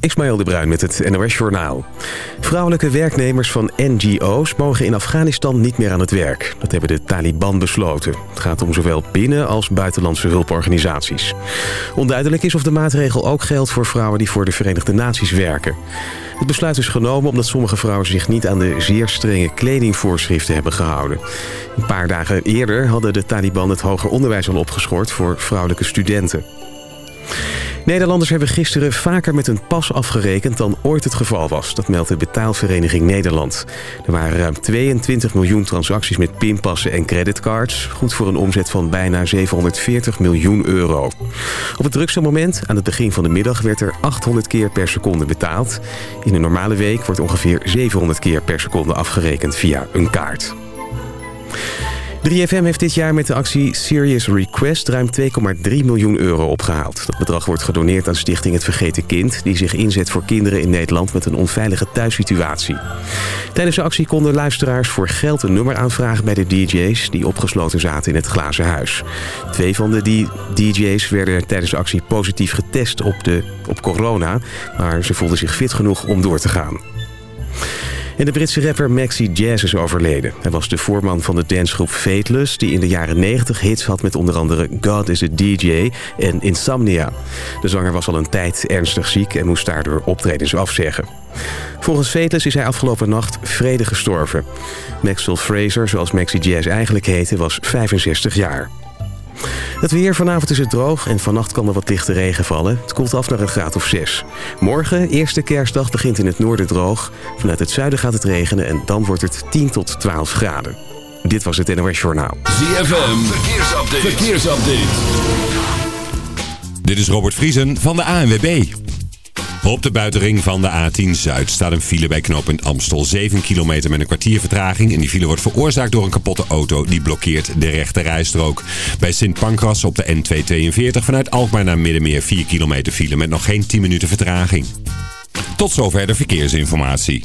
Ismaël de Bruin met het NOS Journaal. Vrouwelijke werknemers van NGO's mogen in Afghanistan niet meer aan het werk. Dat hebben de Taliban besloten. Het gaat om zowel binnen- als buitenlandse hulporganisaties. Onduidelijk is of de maatregel ook geldt voor vrouwen die voor de Verenigde Naties werken. Het besluit is genomen omdat sommige vrouwen zich niet aan de zeer strenge kledingvoorschriften hebben gehouden. Een paar dagen eerder hadden de Taliban het hoger onderwijs al opgeschort voor vrouwelijke studenten. Nederlanders hebben gisteren vaker met een pas afgerekend dan ooit het geval was. Dat meldt de betaalvereniging Nederland. Er waren ruim 22 miljoen transacties met pinpassen en creditcards. Goed voor een omzet van bijna 740 miljoen euro. Op het drukste moment, aan het begin van de middag, werd er 800 keer per seconde betaald. In een normale week wordt ongeveer 700 keer per seconde afgerekend via een kaart. 3FM heeft dit jaar met de actie Serious Request ruim 2,3 miljoen euro opgehaald. Dat bedrag wordt gedoneerd aan Stichting Het Vergeten Kind... die zich inzet voor kinderen in Nederland met een onveilige thuissituatie. Tijdens de actie konden luisteraars voor geld een nummer aanvragen bij de DJ's... die opgesloten zaten in het glazen huis. Twee van de DJ's werden tijdens de actie positief getest op, de, op corona... maar ze voelden zich fit genoeg om door te gaan. De Britse rapper Maxi Jazz is overleden. Hij was de voorman van de dancegroep Fateless... die in de jaren 90 hits had met onder andere God is a DJ en Insomnia. De zanger was al een tijd ernstig ziek en moest daardoor optredens afzeggen. Volgens Fateless is hij afgelopen nacht vredig gestorven. Maxwell Fraser, zoals Maxi Jazz eigenlijk heette, was 65 jaar. Het weer vanavond is het droog en vannacht kan er wat lichte regen vallen. Het koelt af naar een graad of 6. Morgen, eerste kerstdag, begint in het noorden droog. Vanuit het zuiden gaat het regenen en dan wordt het 10 tot 12 graden. Dit was het NOS Journaal. ZFM, verkeersupdate. verkeersupdate. Dit is Robert Vriesen van de ANWB. Op de buitenring van de A10 Zuid staat een file bij knooppunt Amstel. 7 kilometer met een kwartier vertraging. En die file wordt veroorzaakt door een kapotte auto. Die blokkeert de rechte rijstrook. Bij Sint Pancras op de N242 vanuit Alkmaar naar Middenmeer. 4 kilometer file met nog geen 10 minuten vertraging. Tot zover de verkeersinformatie.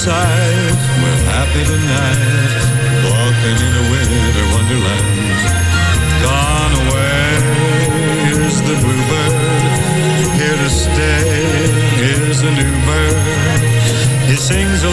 Sight. We're happy tonight, walking in a winter wonderland. Gone away is the bluebird. Here to stay is a new bird. He sings a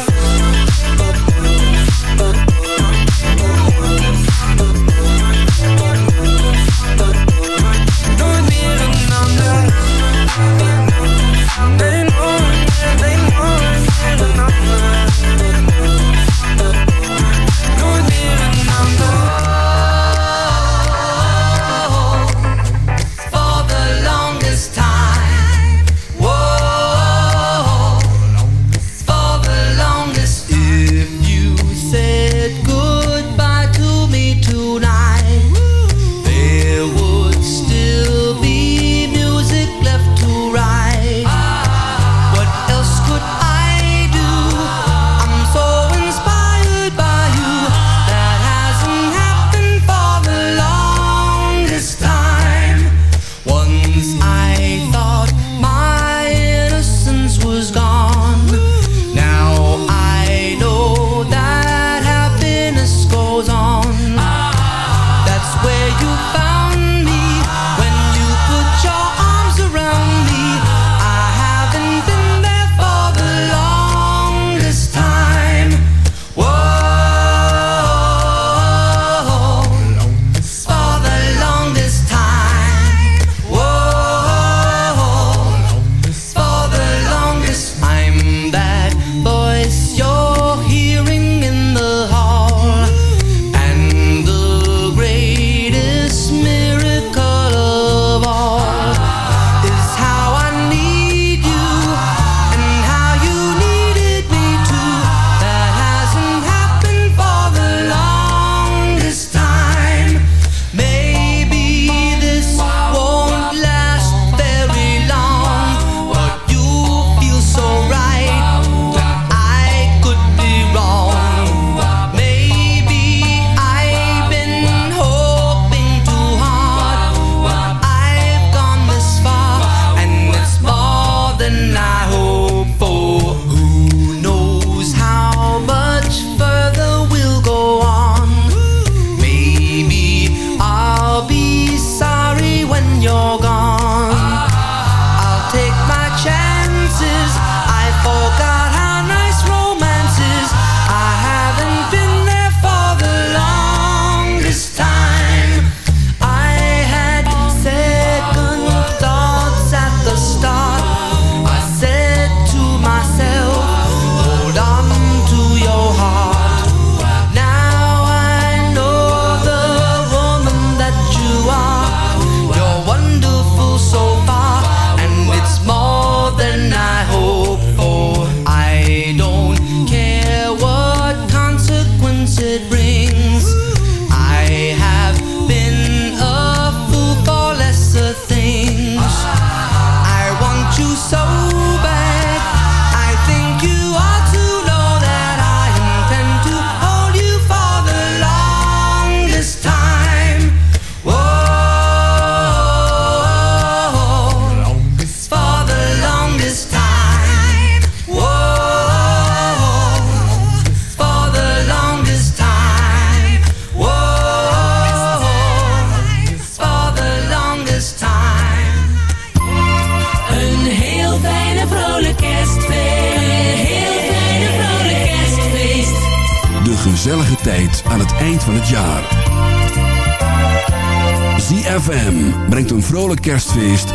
is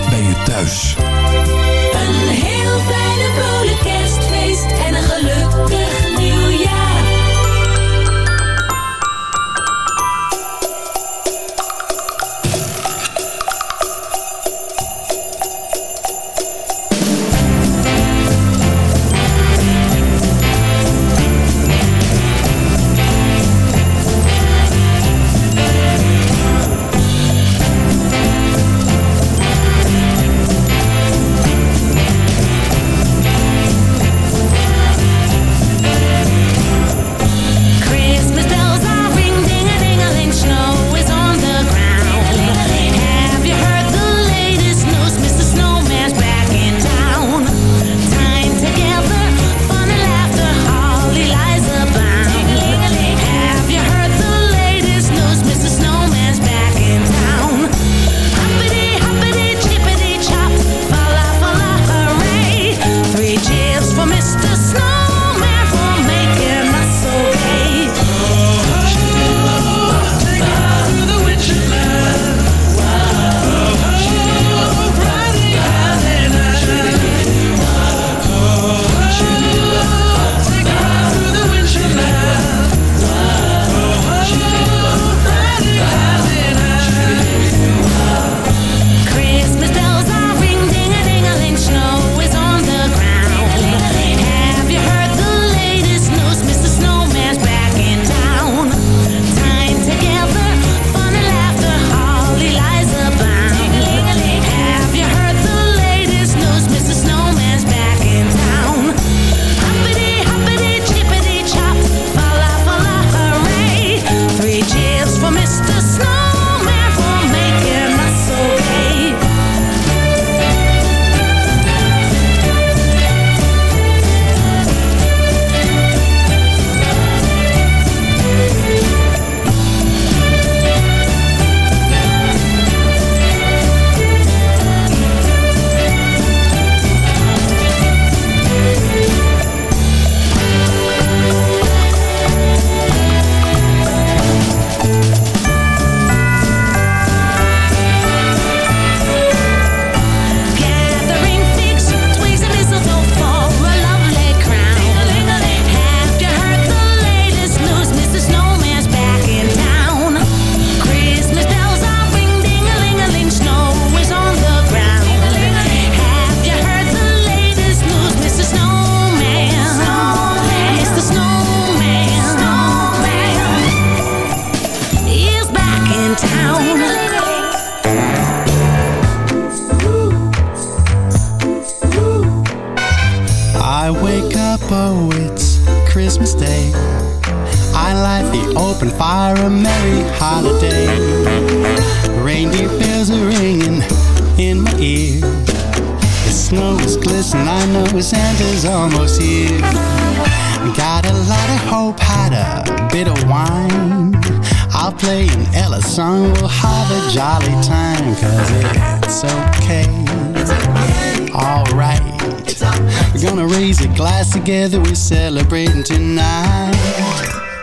Together we're celebrating tonight.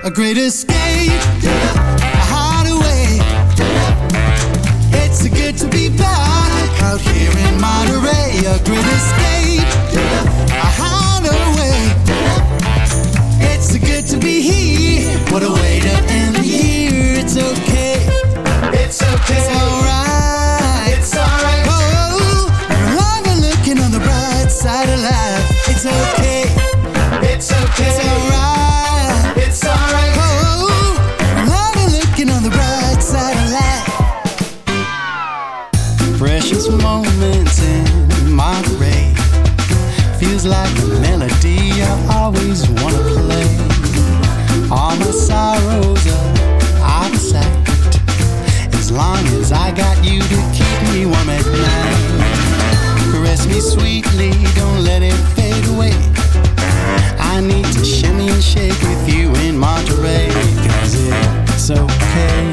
A great escape. got you to keep me warm at night. Caress me sweetly, don't let it fade away. I need to shimmy and shake with you in Monterey. Cause it's okay.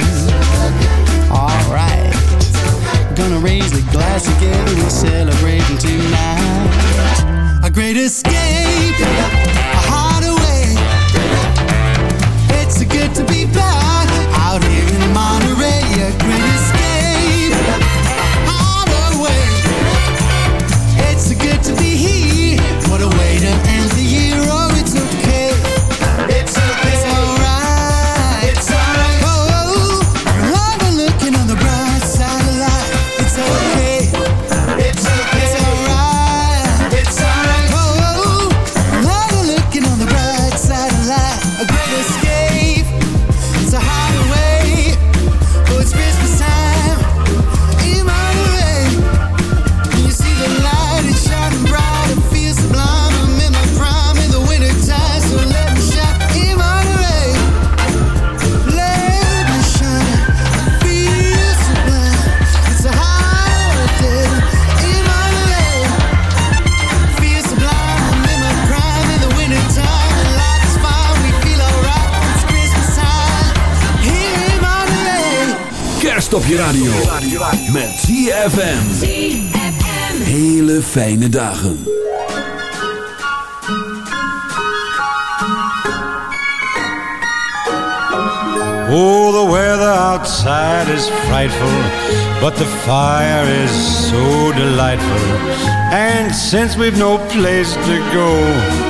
Alright. Gonna raise the glass again, we're celebrating tonight. A great escape. Op je radio. Met ZFM. Hele fijne dagen. Oh, the weather outside is frightful, but the fire is so delightful. And since we've no place to go,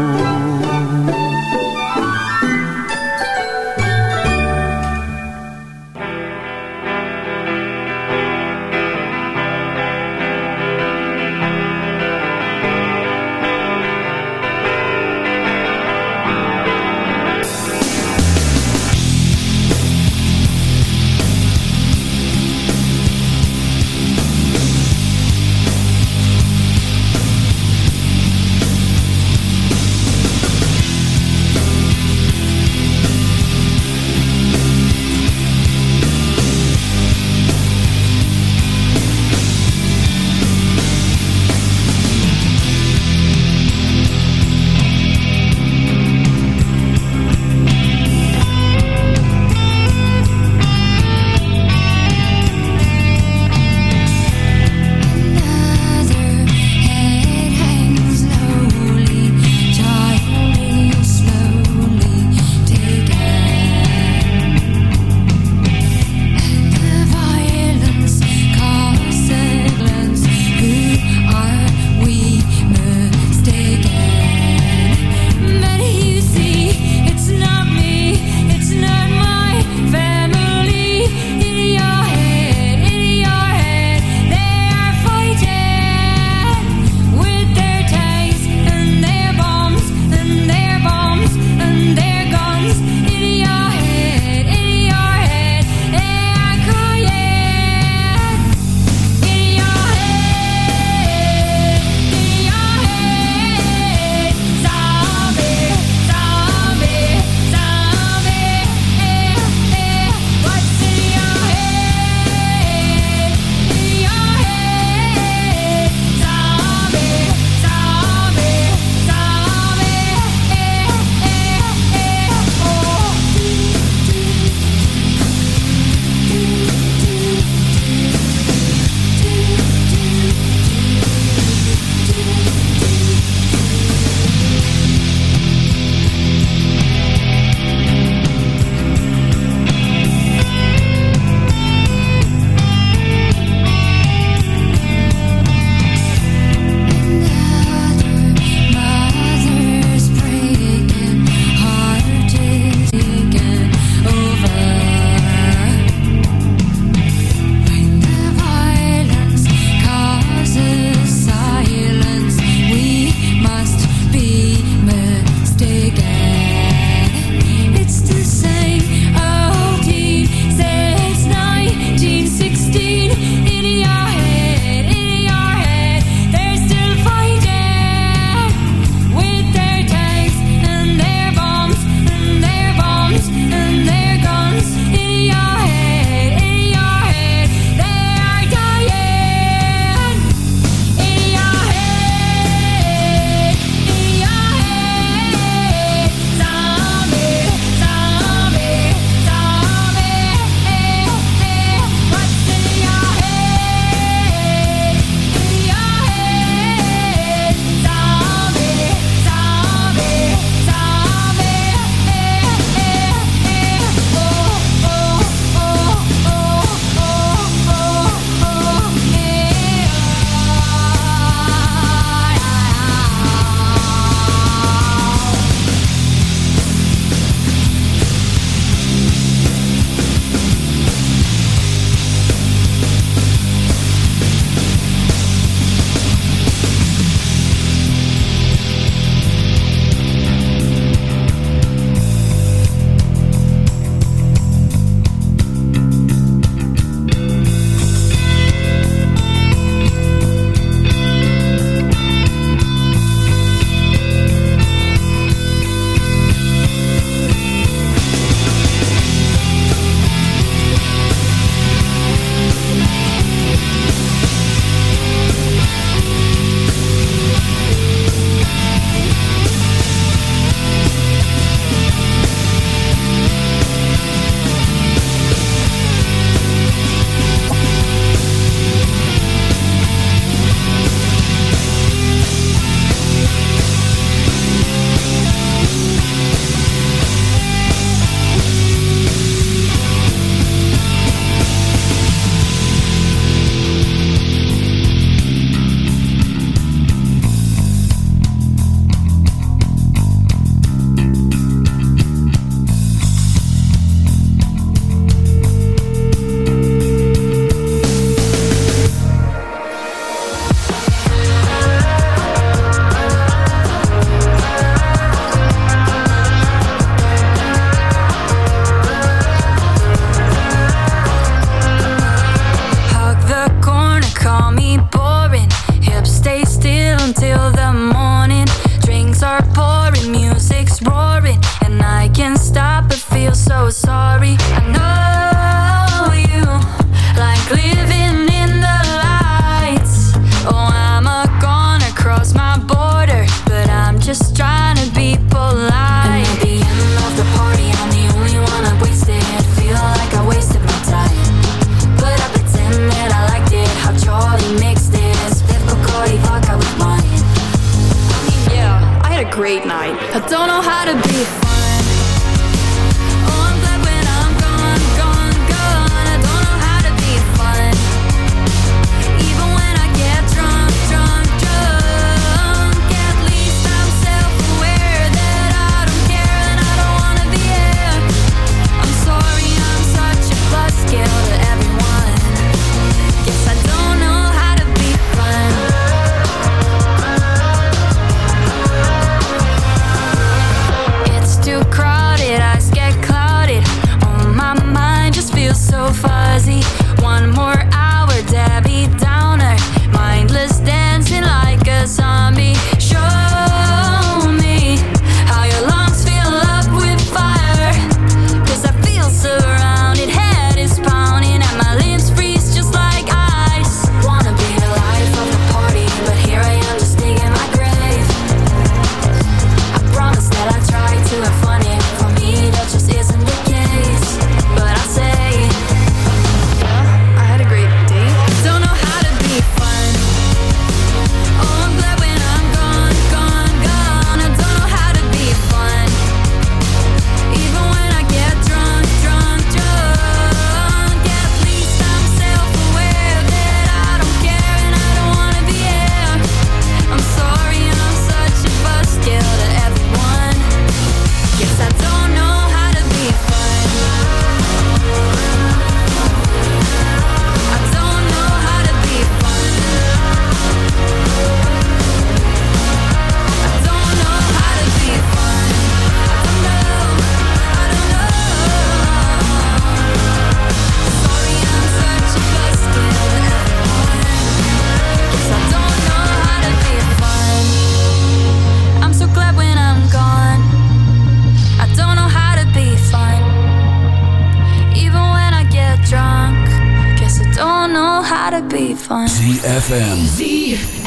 How to be ZFM.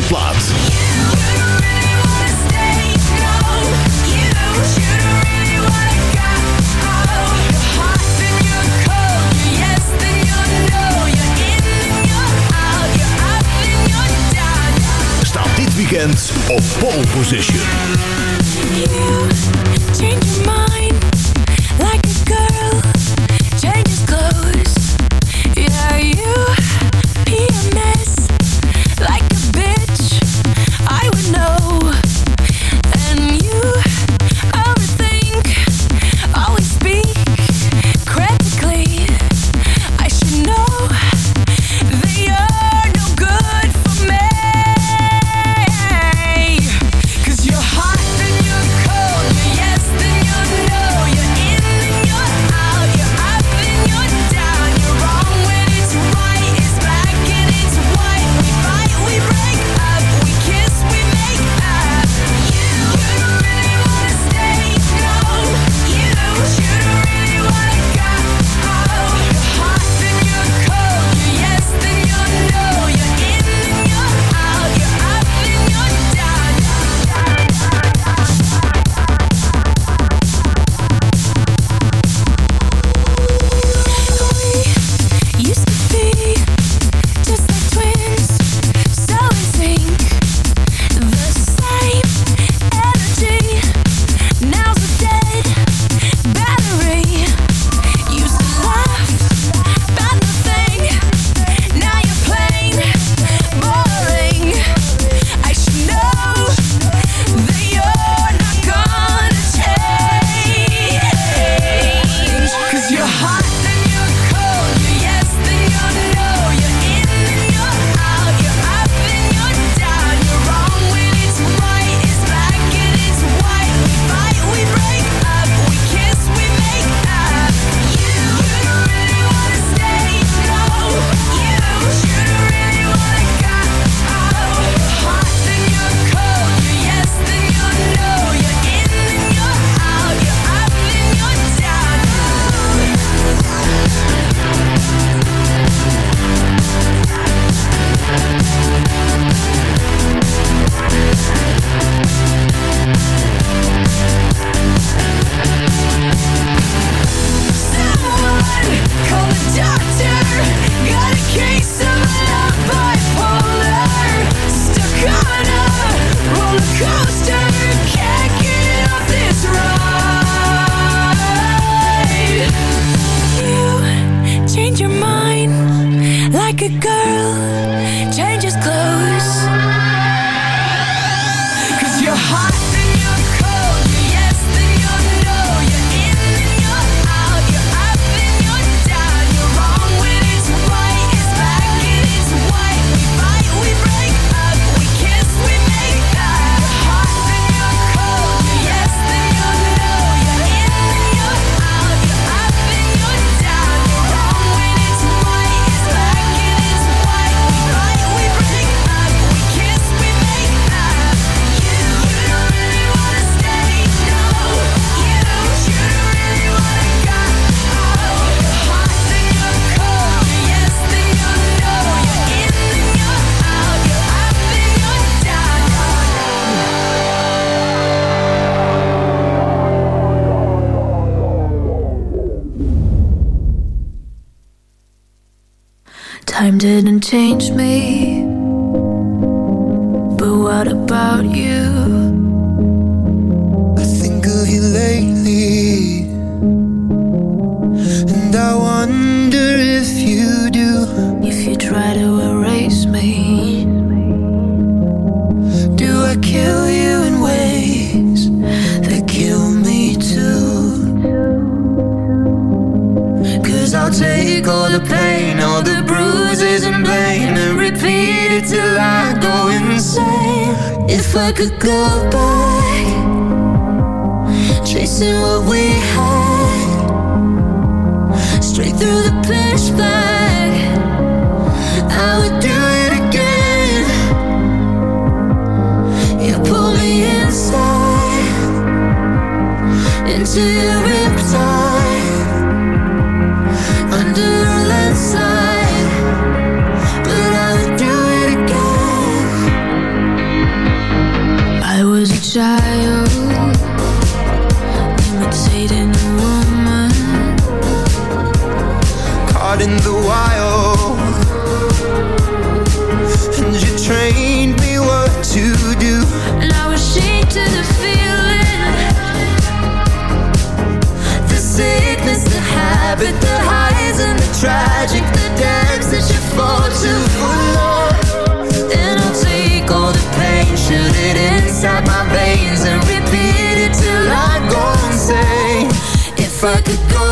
deze. Staat dit weekend op pole position. didn't change me. But what about you? if I could go back Chasing what we had Straight through the pitch I would do it again. You pull me inside into your could go.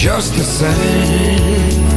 just the same.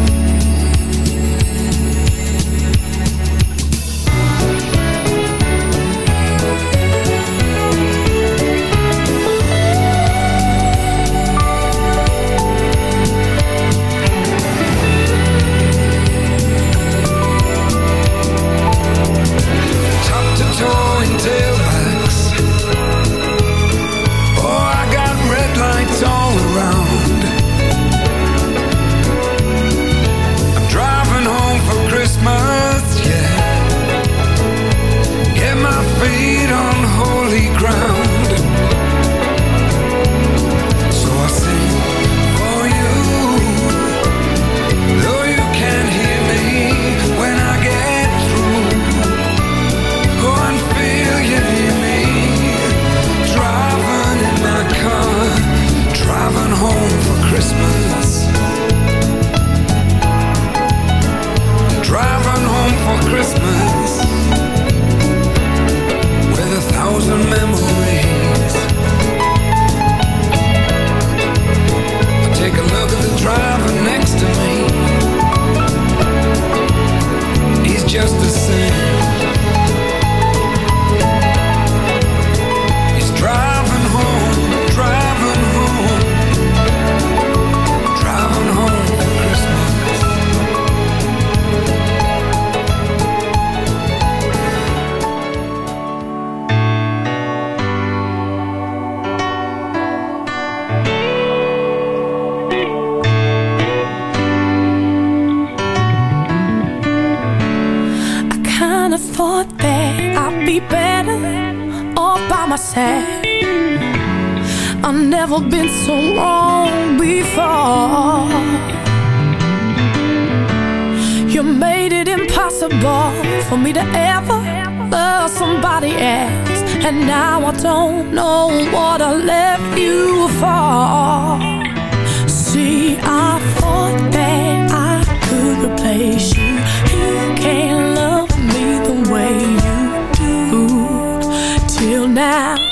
I'd be better all by myself. I've never been so wrong before. You made it impossible for me to ever love somebody else. And now I don't know what I left you for. See, I thought that I could replace you. You can't now.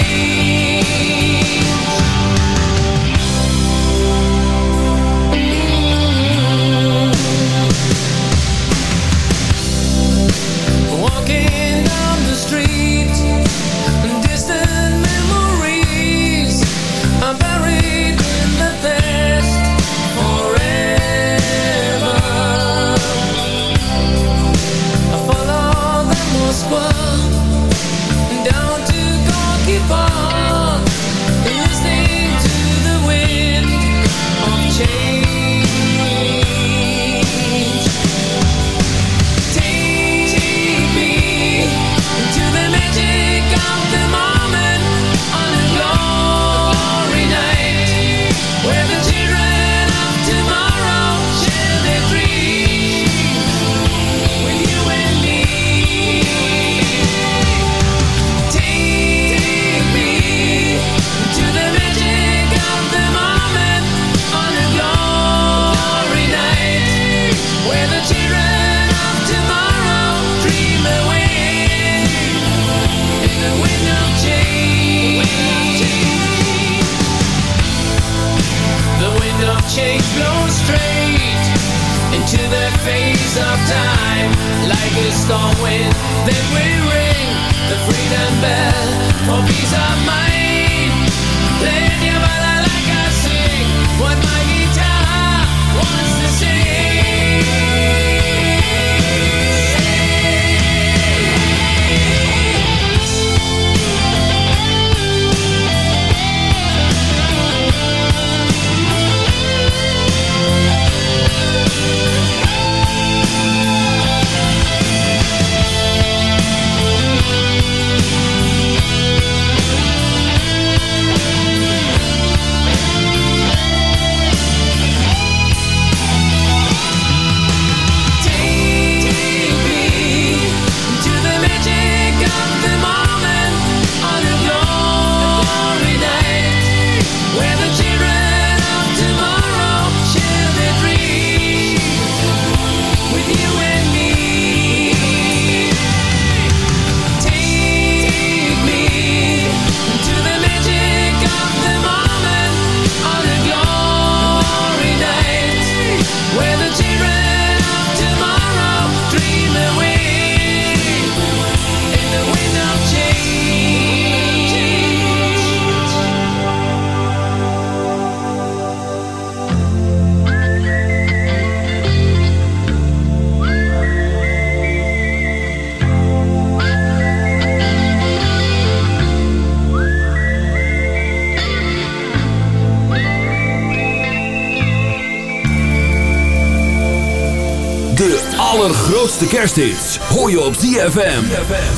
Of kersthits hoor je op ZFM. ZFM.